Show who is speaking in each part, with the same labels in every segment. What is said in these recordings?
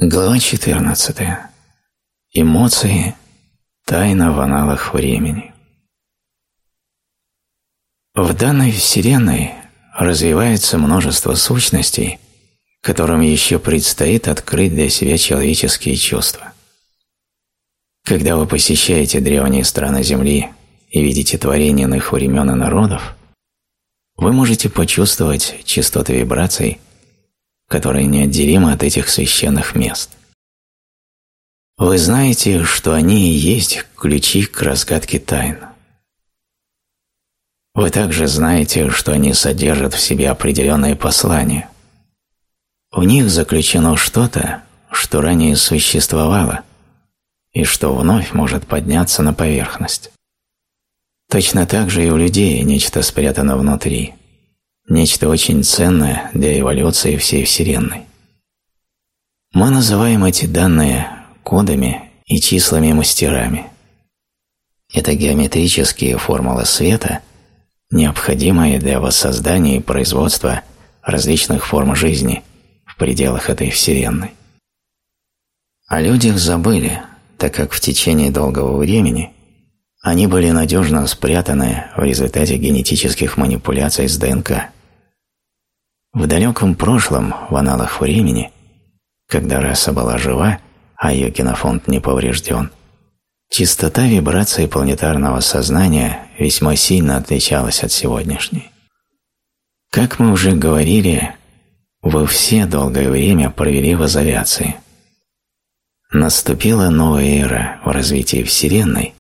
Speaker 1: Глава 14. Эмоции. Тайна в аналах времени. В данной Вселенной развивается множество сущностей, которым еще предстоит открыть для себя человеческие чувства. Когда вы посещаете древние страны Земли и видите творения иных времен и народов, вы можете почувствовать частоты вибраций, которые неотделимы от этих священных мест. Вы знаете, что они и есть ключи к разгадке тайн. Вы также знаете, что они содержат в себе определенные послания. В них заключено что-то, что ранее существовало, и что вновь может подняться на поверхность. Точно так же и у людей нечто спрятано внутри, нечто очень ценное для эволюции всей Вселенной. Мы называем эти данные кодами и числами-мастерами. Это геометрические формулы света, необходимые для воссоздания и производства различных форм жизни в пределах этой Вселенной. О людях забыли, так как в течение долгого времени они были надежно спрятаны в результате генетических манипуляций с ДНК. В далеком прошлом, в аналах времени, когда раса была жива, а ее генофонд не поврежден, частота вибрации планетарного сознания весьма сильно отличалась от сегодняшней. Как мы уже говорили, вы все долгое время провели в изоляции. Наступила новая эра в развитии Вселенной,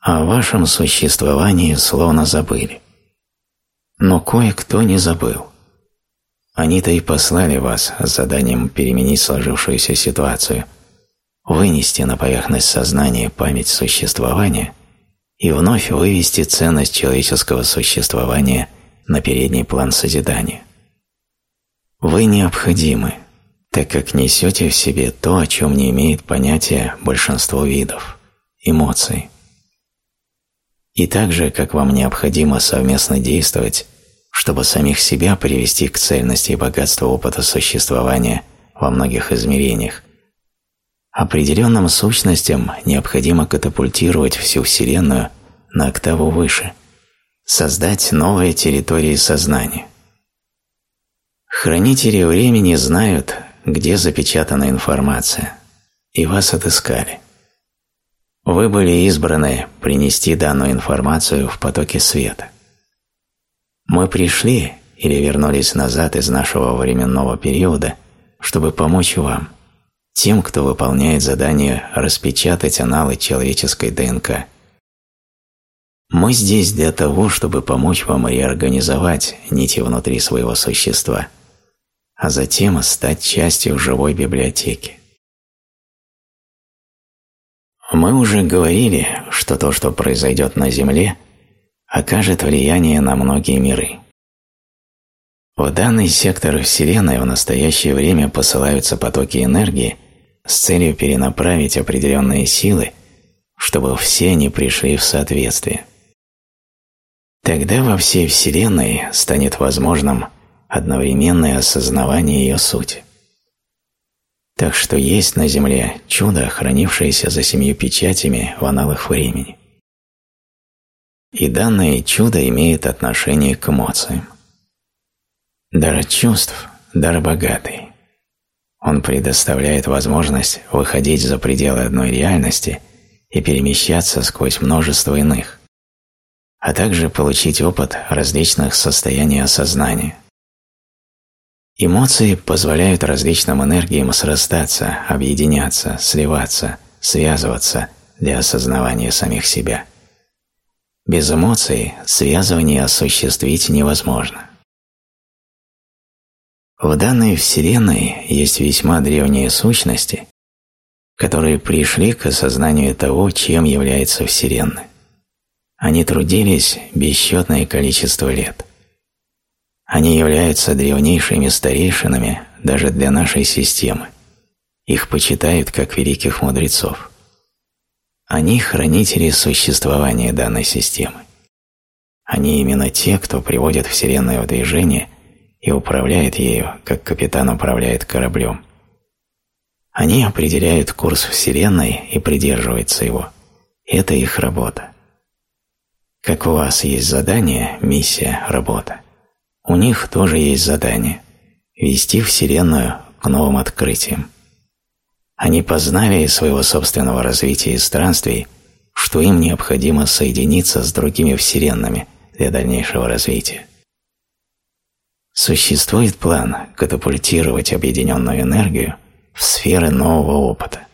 Speaker 1: а о вашем существовании словно забыли. Но кое-кто не забыл. Они-то и послали вас с заданием переменить сложившуюся ситуацию, вынести на поверхность сознания память существования и вновь вывести ценность человеческого существования на передний план созидания. Вы необходимы, так как несете в себе то, о чем не имеет понятия большинство видов – эмоции. И так же, как вам необходимо совместно действовать чтобы самих себя привести к цельности и богатству опыта существования во многих измерениях. Определенным сущностям необходимо катапультировать всю Вселенную на октаву выше, создать новые территории сознания. Хранители времени знают, где запечатана информация, и вас отыскали. Вы были избраны принести данную информацию в потоке света – мы пришли или вернулись назад из нашего временного периода, чтобы помочь вам, тем, кто выполняет задание распечатать аналы человеческой ДНК. Мы здесь для того, чтобы помочь вам реорганизовать нити внутри своего существа, а затем стать частью живой библиотеки. Мы уже говорили, что то, что произойдет на Земле – окажет влияние на многие миры. В данный сектор Вселенной в настоящее время посылаются потоки энергии с целью перенаправить определенные силы, чтобы все они пришли в соответствие. Тогда во всей Вселенной станет возможным одновременное осознавание ее сути. Так что есть на Земле чудо, хранившееся за семью печатями в аналах времени. И данное чудо имеет отношение к эмоциям. Дар чувств – дар богатый. Он предоставляет возможность выходить за пределы одной реальности и перемещаться сквозь множество иных, а также получить опыт различных состояний осознания. Эмоции позволяют различным энергиям срастаться, объединяться, сливаться, связываться для осознавания самих себя – без эмоций связывание осуществить невозможно. В данной Вселенной есть весьма древние сущности, которые пришли к осознанию того, чем является Вселенная. Они трудились бесчетное количество лет. Они являются древнейшими старейшинами даже для нашей системы. Их почитают как великих мудрецов. Они хранители существования данной системы. Они именно те, кто приводит Вселенную в движение и управляет ею, как капитан управляет кораблем. Они определяют курс Вселенной и придерживаются его. Это их работа. Как у вас есть задание, миссия, работа, у них тоже есть задание – вести Вселенную к новым открытиям. Они познали из своего собственного развития и странствий, что им необходимо соединиться с другими вселенными для дальнейшего развития. Существует план катапультировать объединенную энергию в сферы нового опыта.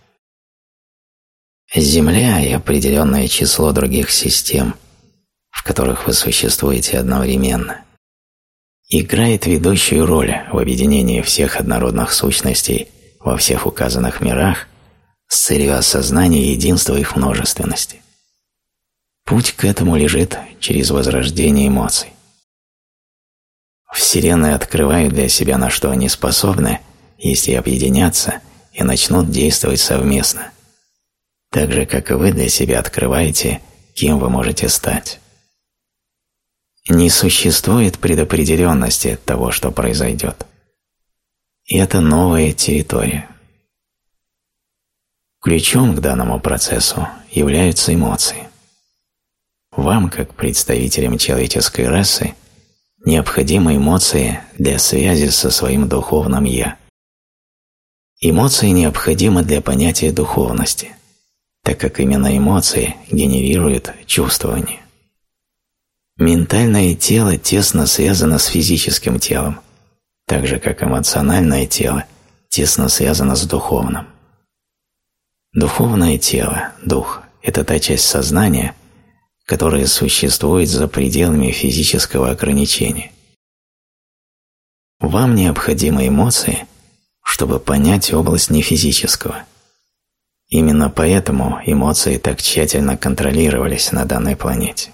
Speaker 1: Земля и определенное число других систем, в которых вы существуете одновременно, играет ведущую роль в объединении всех однородных сущностей во всех указанных мирах с целью осознания единства их множественности. Путь к этому лежит через возрождение эмоций. Вселенная открывает для себя, на что они способны, если объединятся и начнут действовать совместно, так же, как и вы для себя открываете, кем вы можете стать. Не существует предопределенности того, что произойдет. И это новая территория. Ключом к данному процессу являются эмоции. Вам, как представителям человеческой расы, необходимы эмоции для связи со своим духовным «я». Эмоции необходимы для понятия духовности, так как именно эмоции генерируют чувствование. Ментальное тело тесно связано с физическим телом, так же как эмоциональное тело тесно связано с духовным. Духовное тело, дух – это та часть сознания, которая существует за пределами физического ограничения. Вам необходимы эмоции, чтобы понять область нефизического. Именно поэтому эмоции так тщательно контролировались на данной планете.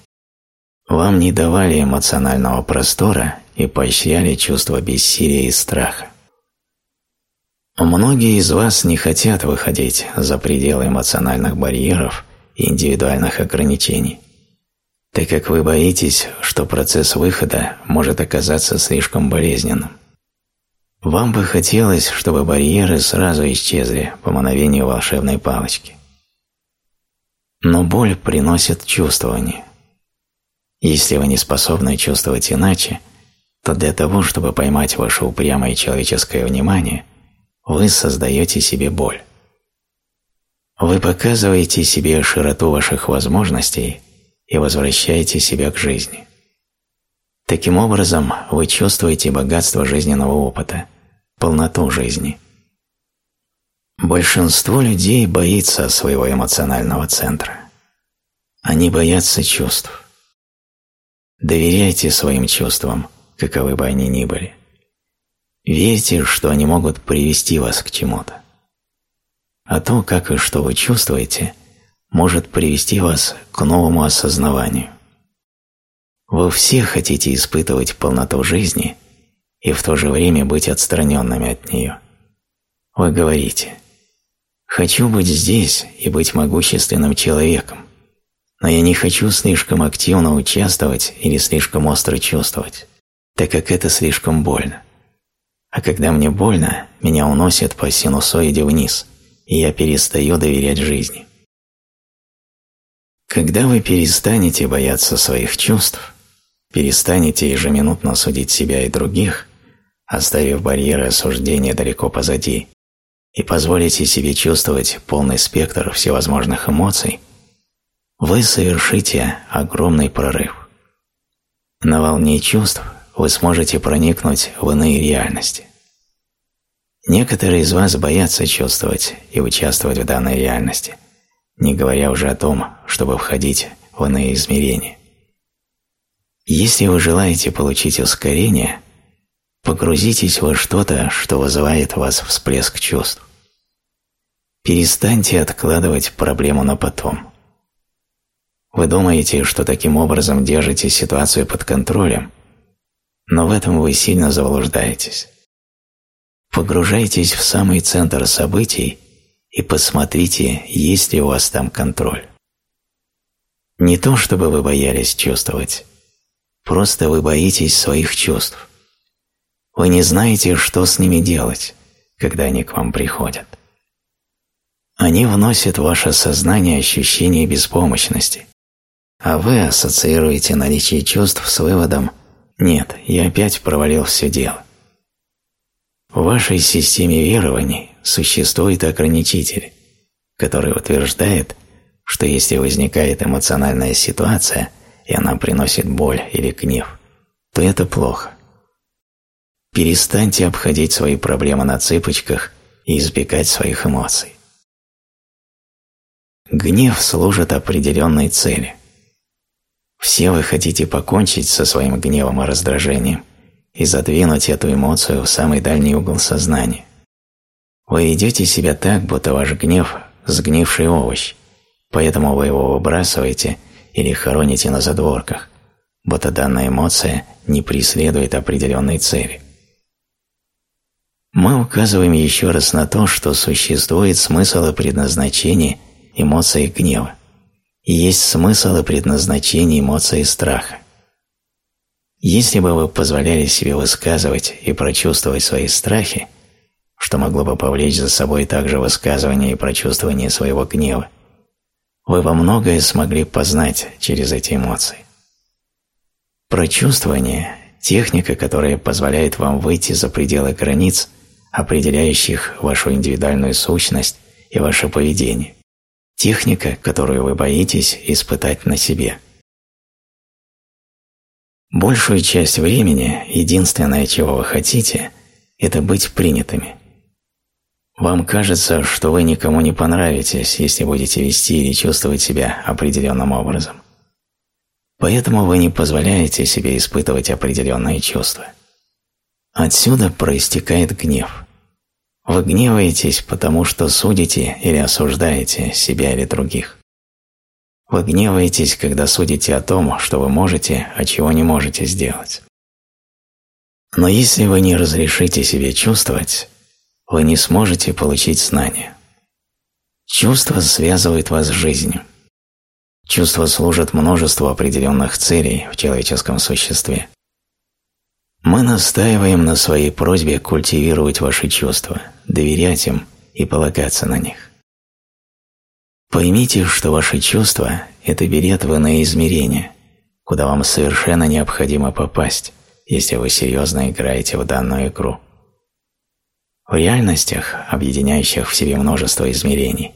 Speaker 1: Вам не давали эмоционального простора и поощряли чувство бессилия и страха. Многие из вас не хотят выходить за пределы эмоциональных барьеров и индивидуальных ограничений, так как вы боитесь, что процесс выхода может оказаться слишком болезненным. Вам бы хотелось, чтобы барьеры сразу исчезли по мановению волшебной палочки. Но боль приносит чувствование – если вы не способны чувствовать иначе, то для того, чтобы поймать ваше упрямое человеческое внимание, вы создаете себе боль. Вы показываете себе широту ваших возможностей и возвращаете себя к жизни. Таким образом, вы чувствуете богатство жизненного опыта, полноту жизни. Большинство людей боится своего эмоционального центра. Они боятся чувств. Доверяйте своим чувствам, каковы бы они ни были. Верьте, что они могут привести вас к чему-то. А то, как и что вы чувствуете, может привести вас к новому осознаванию. Вы все хотите испытывать полноту жизни и в то же время быть отстраненными от нее. Вы говорите «Хочу быть здесь и быть могущественным человеком, но я не хочу слишком активно участвовать или слишком остро чувствовать, так как это слишком больно. А когда мне больно, меня уносят по синусоиде вниз, и я перестаю доверять жизни. Когда вы перестанете бояться своих чувств, перестанете ежеминутно судить себя и других, оставив барьеры осуждения далеко позади, и позволите себе чувствовать полный спектр всевозможных эмоций – вы совершите огромный прорыв. На волне чувств вы сможете проникнуть в иные реальности. Некоторые из вас боятся чувствовать и участвовать в данной реальности, не говоря уже о том, чтобы входить в иные измерения. Если вы желаете получить ускорение, погрузитесь во что-то, что вызывает в вас всплеск чувств. Перестаньте откладывать проблему на потом. Вы думаете, что таким образом держите ситуацию под контролем, но в этом вы сильно заблуждаетесь. Погружайтесь в самый центр событий и посмотрите, есть ли у вас там контроль. Не то, чтобы вы боялись чувствовать, просто вы боитесь своих чувств. Вы не знаете, что с ними делать, когда они к вам приходят. Они вносят в ваше сознание ощущение беспомощности, а вы ассоциируете наличие чувств с выводом «нет, я опять провалил все дело». В вашей системе верований существует ограничитель, который утверждает, что если возникает эмоциональная ситуация, и она приносит боль или гнев, то это плохо. Перестаньте обходить свои проблемы на цыпочках и избегать своих эмоций. Гнев служит определенной цели. Все вы хотите покончить со своим гневом и раздражением и задвинуть эту эмоцию в самый дальний угол сознания. Вы ведете себя так, будто ваш гнев – сгнивший овощ, поэтому вы его выбрасываете или хороните на задворках, будто данная эмоция не преследует определенной цели. Мы указываем еще раз на то, что существует смысл и предназначение эмоции гнева, есть смысл и предназначение эмоции страха. Если бы вы позволяли себе высказывать и прочувствовать свои страхи, что могло бы повлечь за собой также высказывание и прочувствование своего гнева, вы во многое смогли познать через эти эмоции. Прочувствование – техника, которая позволяет вам выйти за пределы границ – определяющих вашу индивидуальную сущность и ваше поведение. Техника, которую вы боитесь испытать на себе. Большую часть времени единственное, чего вы хотите, это быть принятыми. Вам кажется, что вы никому не понравитесь, если будете вести или чувствовать себя определенным образом. Поэтому вы не позволяете себе испытывать определенные чувства. Отсюда проистекает гнев. Вы гневаетесь, потому что судите или осуждаете себя или других. Вы гневаетесь, когда судите о том, что вы можете, а чего не можете сделать. Но если вы не разрешите себе чувствовать, вы не сможете получить знания. Чувства связывают вас с жизнью. Чувства служат множеству определенных целей в человеческом существе. Мы настаиваем на своей просьбе культивировать ваши чувства, доверять им и полагаться на них. Поймите, что ваши чувства – это билет в иное измерение, куда вам совершенно необходимо попасть, если вы серьезно играете в данную игру. В реальностях, объединяющих в себе множество измерений,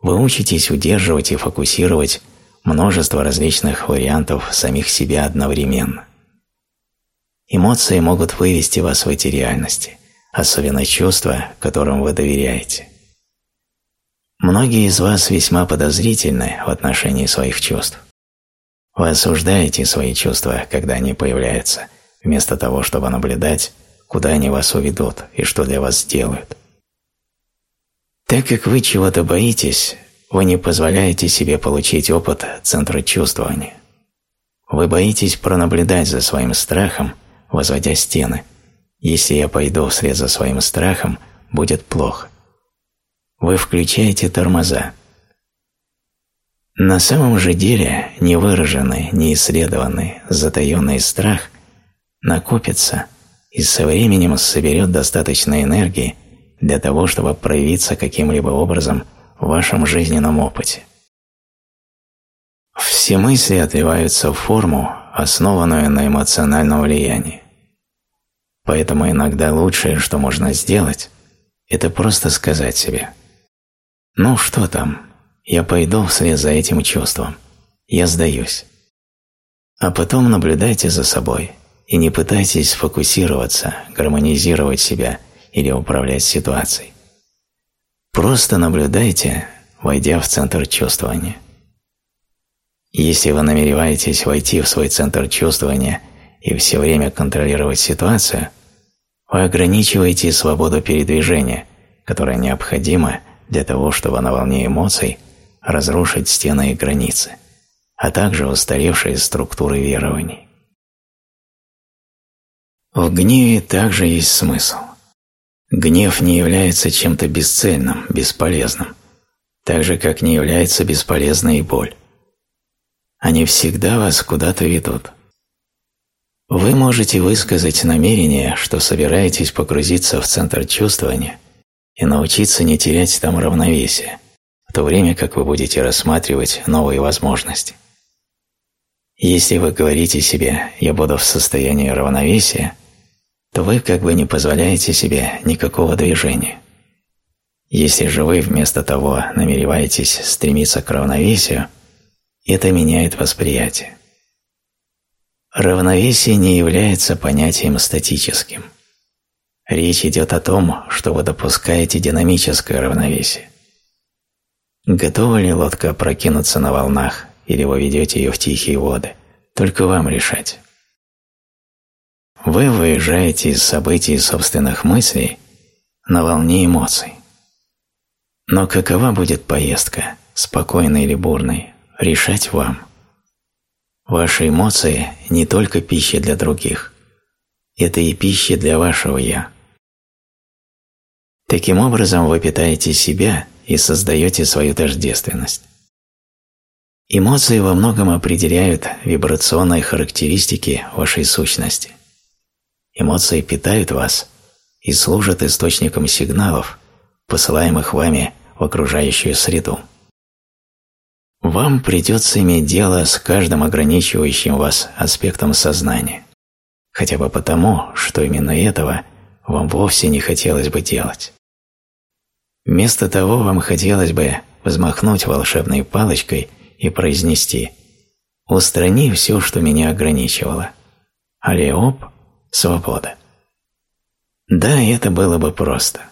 Speaker 1: вы учитесь удерживать и фокусировать множество различных вариантов самих себя одновременно. Эмоции могут вывести вас в эти реальности, особенно чувства, которым вы доверяете. Многие из вас весьма подозрительны в отношении своих чувств. Вы осуждаете свои чувства, когда они появляются, вместо того, чтобы наблюдать, куда они вас уведут и что для вас сделают. Так как вы чего-то боитесь, вы не позволяете себе получить опыт центра чувствования. Вы боитесь пронаблюдать за своим страхом возводя стены. Если я пойду вслед за своим страхом, будет плохо. Вы включаете тормоза. На самом же деле невыраженный, неисследованный, затаенный страх накопится и со временем соберет достаточно энергии для того, чтобы проявиться каким-либо образом в вашем жизненном опыте. Все мысли отливаются в форму, основанную на эмоциональном влиянии. Поэтому иногда лучшее, что можно сделать, это просто сказать себе «Ну что там, я пойду вслед за этим чувством, я сдаюсь». А потом наблюдайте за собой и не пытайтесь сфокусироваться, гармонизировать себя или управлять ситуацией. Просто наблюдайте, войдя в центр чувствования. Если вы намереваетесь войти в свой центр чувствования и все время контролировать ситуацию, вы ограничиваете свободу передвижения, которая необходима для того, чтобы на волне эмоций разрушить стены и границы, а также устаревшие структуры верований. В гневе также есть смысл. Гнев не является чем-то бесцельным, бесполезным, так же, как не является бесполезной и боль. Они всегда вас куда-то ведут. Вы можете высказать намерение, что собираетесь погрузиться в центр чувствования и научиться не терять там равновесие, в то время как вы будете рассматривать новые возможности. Если вы говорите себе «я буду в состоянии равновесия», то вы как бы не позволяете себе никакого движения. Если же вы вместо того намереваетесь стремиться к равновесию, это меняет восприятие. Равновесие не является понятием статическим. Речь идет о том, что вы допускаете динамическое равновесие. Готова ли лодка прокинуться на волнах, или вы ведете ее в тихие воды, только вам решать. Вы выезжаете из событий собственных мыслей на волне эмоций. Но какова будет поездка, спокойной или бурной, решать вам. Ваши эмоции не только пища для других, это и пища для вашего «я». Таким образом вы питаете себя и создаете свою тождественность. Эмоции во многом определяют вибрационные характеристики вашей сущности. Эмоции питают вас и служат источником сигналов, посылаемых вами в окружающую среду. Вам придется иметь дело с каждым ограничивающим вас аспектом сознания, хотя бы потому, что именно этого вам вовсе не хотелось бы делать. Вместо того вам хотелось бы взмахнуть волшебной палочкой и произнести «Устрани все, что меня ограничивало». Алиоп – свобода. Да, это было бы просто.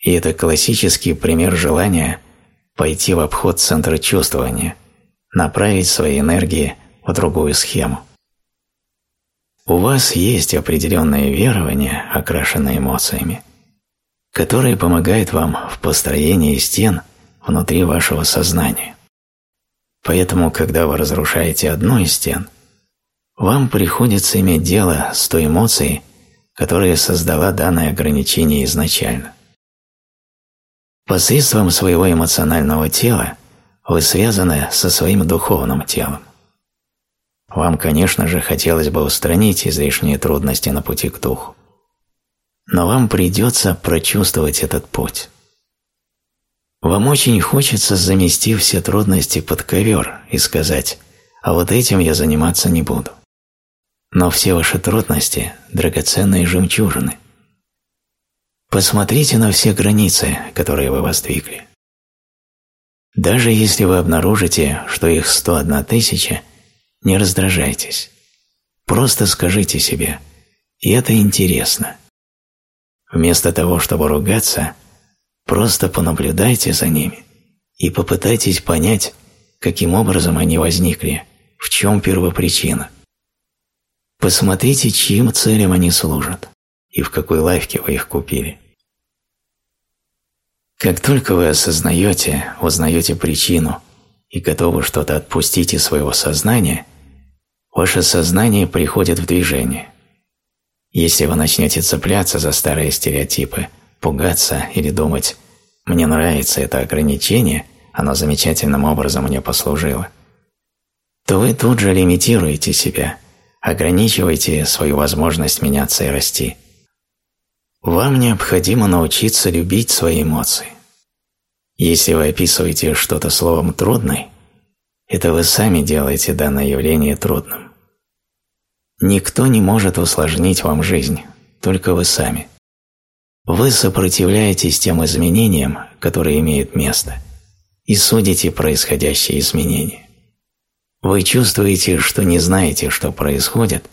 Speaker 1: И это классический пример желания – пойти в обход центра чувствования, направить свои энергии в другую схему. У вас есть определенные верования, окрашенные эмоциями, которые помогают вам в построении стен внутри вашего сознания. Поэтому, когда вы разрушаете одну из стен, вам приходится иметь дело с той эмоцией, которая создала данное ограничение изначально. Посредством своего эмоционального тела вы связаны со своим духовным телом. Вам, конечно же, хотелось бы устранить излишние трудности на пути к духу. Но вам придется прочувствовать этот путь. Вам очень хочется замести все трудности под ковер и сказать «а вот этим я заниматься не буду». Но все ваши трудности – драгоценные жемчужины. Посмотрите на все границы, которые вы воздвигли. Даже если вы обнаружите, что их 101 тысяча, не раздражайтесь. Просто скажите себе «и это интересно». Вместо того, чтобы ругаться, просто понаблюдайте за ними и попытайтесь понять, каким образом они возникли, в чем первопричина. Посмотрите, чьим целям они служат и в какой лавке вы их купили. Как только вы осознаете, узнаете причину и готовы что-то отпустить из своего сознания, ваше сознание приходит в движение. Если вы начнете цепляться за старые стереотипы, пугаться или думать «мне нравится это ограничение, оно замечательным образом мне послужило», то вы тут же лимитируете себя, ограничиваете свою возможность меняться и расти. Вам необходимо научиться любить свои эмоции. Если вы описываете что-то словом «трудный», это вы сами делаете данное явление трудным. Никто не может усложнить вам жизнь, только вы сами. Вы сопротивляетесь тем изменениям, которые имеют место, и судите происходящие изменения. Вы чувствуете, что не знаете, что происходит,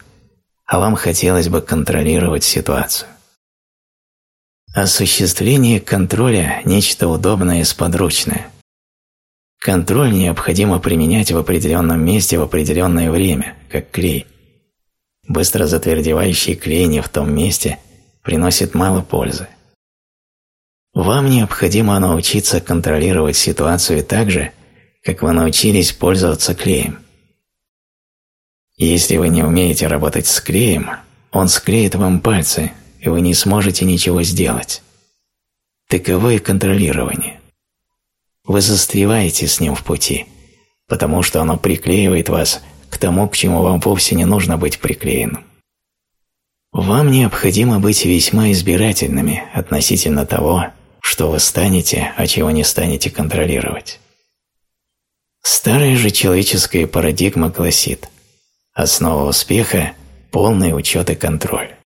Speaker 1: а вам хотелось бы контролировать ситуацию. Осуществление контроля – нечто удобное и сподручное. Контроль необходимо применять в определенном месте в определенное время, как клей. Быстро затвердевающий клей не в том месте приносит мало пользы. Вам необходимо научиться контролировать ситуацию так же, как вы научились пользоваться клеем. Если вы не умеете работать с клеем, он склеит вам пальцы, и вы не сможете ничего сделать. Таково и контролирование. Вы застреваете с ним в пути, потому что оно приклеивает вас к тому, к чему вам вовсе не нужно быть приклеенным. Вам необходимо быть весьма избирательными относительно того, что вы станете, а чего не станете контролировать. Старая же человеческая парадигма гласит «Основа успеха – полный учет и контроль».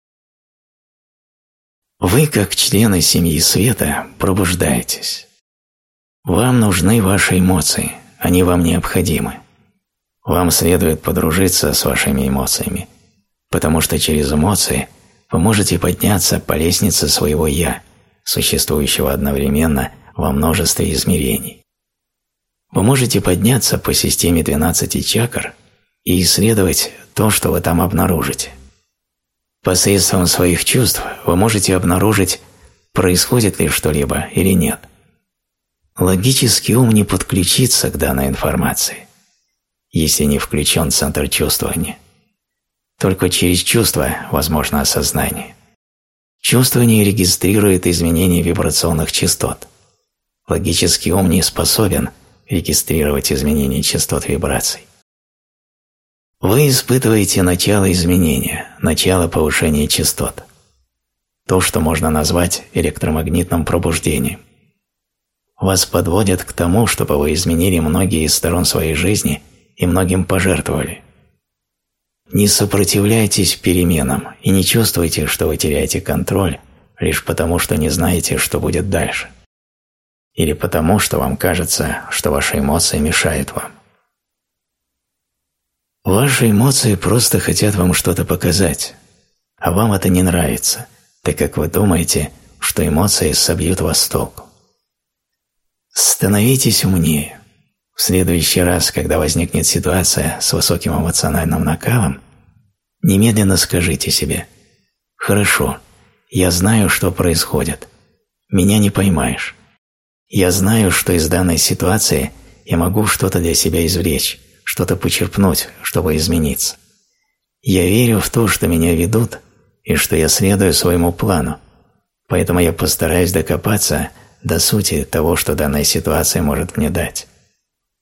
Speaker 1: Вы, как члены семьи света, пробуждаетесь. Вам нужны ваши эмоции, они вам необходимы. Вам следует подружиться с вашими эмоциями, потому что через эмоции вы можете подняться по лестнице своего «я», существующего одновременно во множестве измерений. Вы можете подняться по системе 12 чакр и исследовать то, что вы там обнаружите. Посредством своих чувств вы можете обнаружить, происходит ли что-либо или нет. Логический ум не подключится к данной информации, если не включен центр чувствования. Только через чувство возможно осознание. Чувствование регистрирует изменения вибрационных частот. Логический ум не способен регистрировать изменения частот вибраций. Вы испытываете начало изменения, начало повышения частот. То, что можно назвать электромагнитным пробуждением. Вас подводят к тому, чтобы вы изменили многие из сторон своей жизни и многим пожертвовали. Не сопротивляйтесь переменам и не чувствуйте, что вы теряете контроль лишь потому, что не знаете, что будет дальше. Или потому, что вам кажется, что ваши эмоции мешают вам. Ваши эмоции просто хотят вам что-то показать, а вам это не нравится, так как вы думаете, что эмоции собьют вас толку. Становитесь умнее. В следующий раз, когда возникнет ситуация с высоким эмоциональным накалом, немедленно скажите себе «Хорошо, я знаю, что происходит. Меня не поймаешь. Я знаю, что из данной ситуации я могу что-то для себя извлечь, что-то почерпнуть, чтобы измениться. Я верю в то, что меня ведут, и что я следую своему плану, поэтому я постараюсь докопаться до сути того, что данная ситуация может мне дать.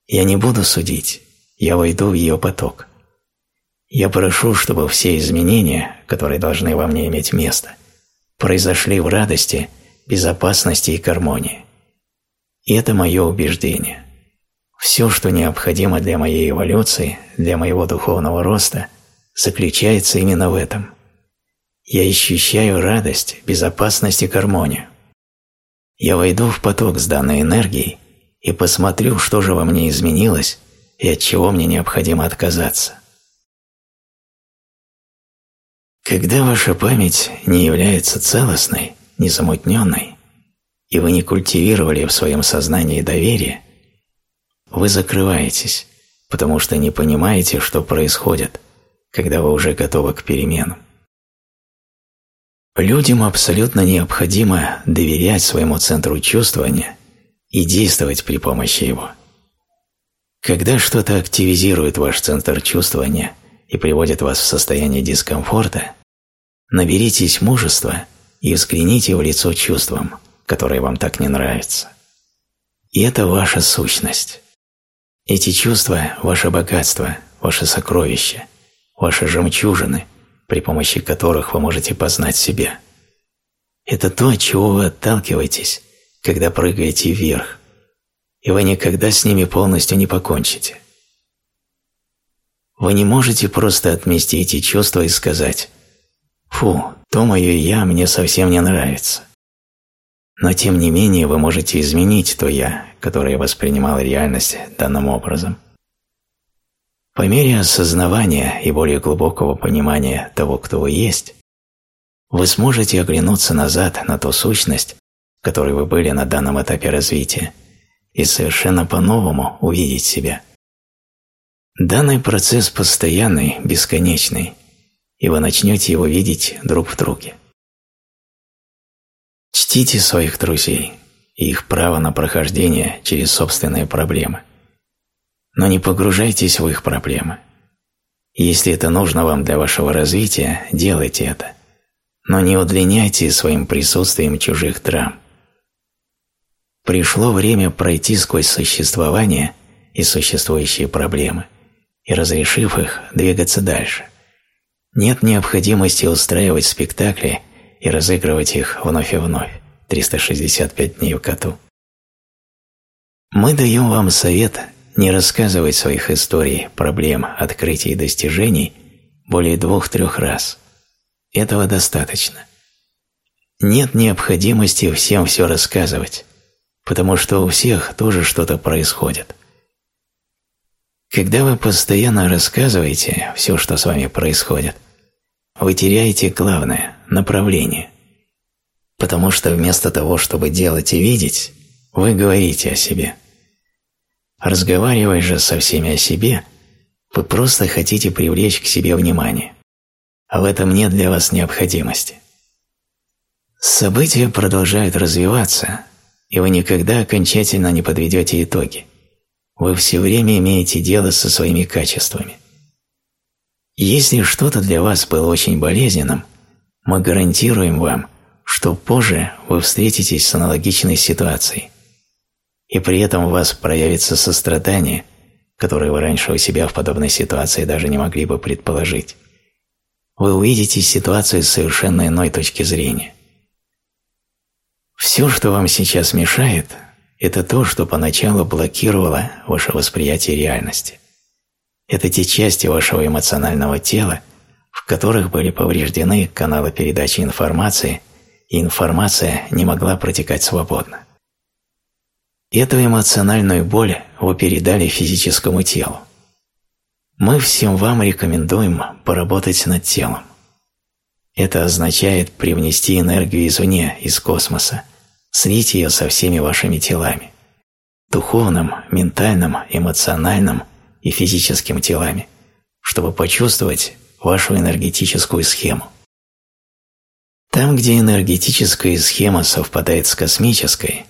Speaker 1: Я не буду судить, я войду в ее поток. Я прошу, чтобы все изменения, которые должны во мне иметь место, произошли в радости, безопасности и гармонии. И это мое убеждение. Все, что необходимо для моей эволюции, для моего духовного роста, заключается именно в этом. Я ощущаю радость, безопасность и гармонию. Я войду в поток с данной энергией и посмотрю, что же во мне изменилось и от чего мне необходимо отказаться. Когда ваша память не является целостной, незамутненной, и вы не культивировали в своем сознании доверие, вы закрываетесь, потому что не понимаете, что происходит, когда вы уже готовы к переменам. Людям абсолютно необходимо доверять своему центру чувствования и действовать при помощи его. Когда что-то активизирует ваш центр чувствования и приводит вас в состояние дискомфорта, наберитесь мужества и взгляните в лицо чувствам, которые вам так не нравятся. И это ваша сущность. Эти чувства – ваше богатство, ваше сокровище, ваши жемчужины – при помощи которых вы можете познать себя. Это то, от чего вы отталкиваетесь, когда прыгаете вверх, и вы никогда с ними полностью не покончите. Вы не можете просто отмести эти чувства и сказать «Фу, то мое «я» мне совсем не нравится». Но тем не менее вы можете изменить то «я», которое воспринимало реальность данным образом – по мере осознавания и более глубокого понимания того, кто вы есть, вы сможете оглянуться назад на ту сущность, которой вы были на данном этапе развития, и совершенно по-новому увидеть себя. Данный процесс постоянный, бесконечный, и вы начнете его видеть друг в друге. Чтите своих друзей и их право на прохождение через собственные проблемы но не погружайтесь в их проблемы. Если это нужно вам для вашего развития, делайте это, но не удлиняйте своим присутствием чужих драм. Пришло время пройти сквозь существование и существующие проблемы, и, разрешив их, двигаться дальше. Нет необходимости устраивать спектакли и разыгрывать их вновь и вновь. 365 дней в коту. Мы даем вам совет не рассказывать своих историй, проблем, открытий и достижений более двух-трех раз. Этого достаточно. Нет необходимости всем все рассказывать, потому что у всех тоже что-то происходит. Когда вы постоянно рассказываете все, что с вами происходит, вы теряете главное – направление. Потому что вместо того, чтобы делать и видеть, вы говорите о себе. Разговаривая же со всеми о себе, вы просто хотите привлечь к себе внимание. А в этом нет для вас необходимости. События продолжают развиваться, и вы никогда окончательно не подведете итоги. Вы все время имеете дело со своими качествами. Если что-то для вас было очень болезненным, мы гарантируем вам, что позже вы встретитесь с аналогичной ситуацией, и при этом у вас проявится сострадание, которое вы раньше у себя в подобной ситуации даже не могли бы предположить. Вы увидите ситуацию с совершенно иной точки зрения. Все, что вам сейчас мешает, это то, что поначалу блокировало ваше восприятие реальности. Это те части вашего эмоционального тела, в которых были повреждены каналы передачи информации, и информация не могла протекать свободно. Эту эмоциональную боль вы передали физическому телу. Мы всем вам рекомендуем поработать над телом. Это означает привнести энергию извне, из космоса, слить ее со всеми вашими телами. Духовным, ментальным, эмоциональным и физическим телами, чтобы почувствовать вашу энергетическую схему. Там, где энергетическая схема совпадает с космической,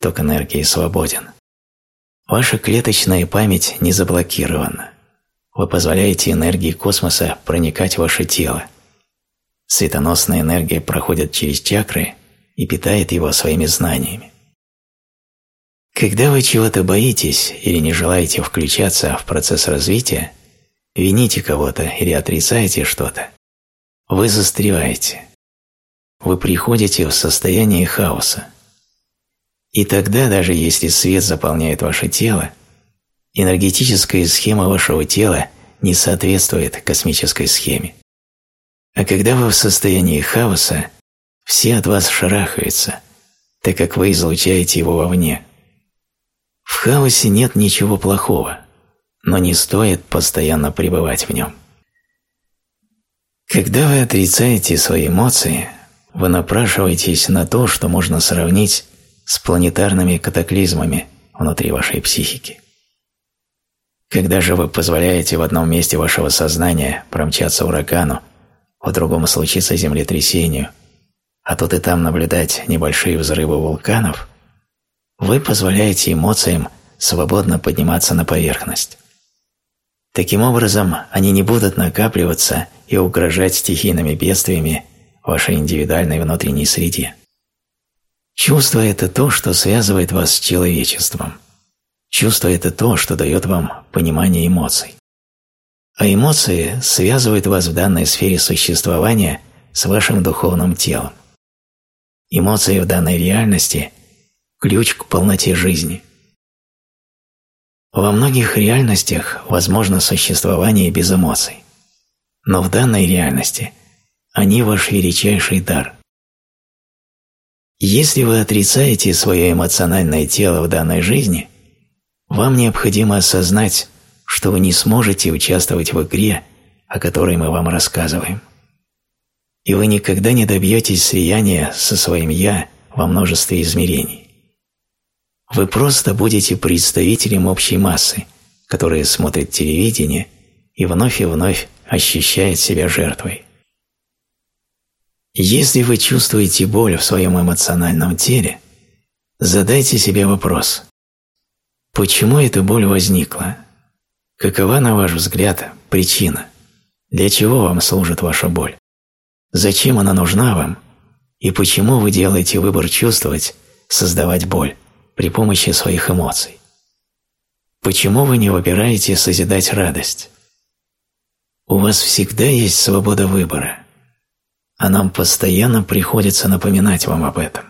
Speaker 1: ток энергии свободен. Ваша клеточная память не заблокирована. Вы позволяете энергии космоса проникать в ваше тело. Светоносная энергия проходит через чакры и питает его своими знаниями. Когда вы чего-то боитесь или не желаете включаться в процесс развития, вините кого-то или отрицаете что-то, вы застреваете. Вы приходите в состояние хаоса. И тогда, даже если свет заполняет ваше тело, энергетическая схема вашего тела не соответствует космической схеме. А когда вы в состоянии хаоса, все от вас шарахаются, так как вы излучаете его вовне. В хаосе нет ничего плохого, но не стоит постоянно пребывать в нем. Когда вы отрицаете свои эмоции, вы напрашиваетесь на то, что можно сравнить с планетарными катаклизмами внутри вашей психики. Когда же вы позволяете в одном месте вашего сознания промчаться урагану, в другом случиться землетрясению – а тут и там наблюдать небольшие взрывы вулканов, вы позволяете эмоциям свободно подниматься на поверхность. Таким образом, они не будут накапливаться и угрожать стихийными бедствиями вашей индивидуальной внутренней среде. Чувство – это то, что связывает вас с человечеством. Чувство – это то, что дает вам понимание эмоций. А эмоции связывают вас в данной сфере существования с вашим духовным телом. Эмоции в данной реальности – ключ к полноте жизни. Во многих реальностях возможно существование без эмоций, но в данной реальности они ваш величайший дар. Если вы отрицаете свое эмоциональное тело в данной жизни, вам необходимо осознать, что вы не сможете участвовать в игре, о которой мы вам рассказываем и вы никогда не добьетесь слияния со своим «я» во множестве измерений. Вы просто будете представителем общей массы, которая смотрит телевидение и вновь и вновь ощущает себя жертвой. Если вы чувствуете боль в своем эмоциональном теле, задайте себе вопрос «Почему эта боль возникла? Какова, на ваш взгляд, причина? Для чего вам служит ваша боль?» Зачем она нужна вам? И почему вы делаете выбор чувствовать, создавать боль при помощи своих эмоций? Почему вы не выбираете созидать радость? У вас всегда есть свобода выбора, а нам постоянно приходится напоминать вам об этом.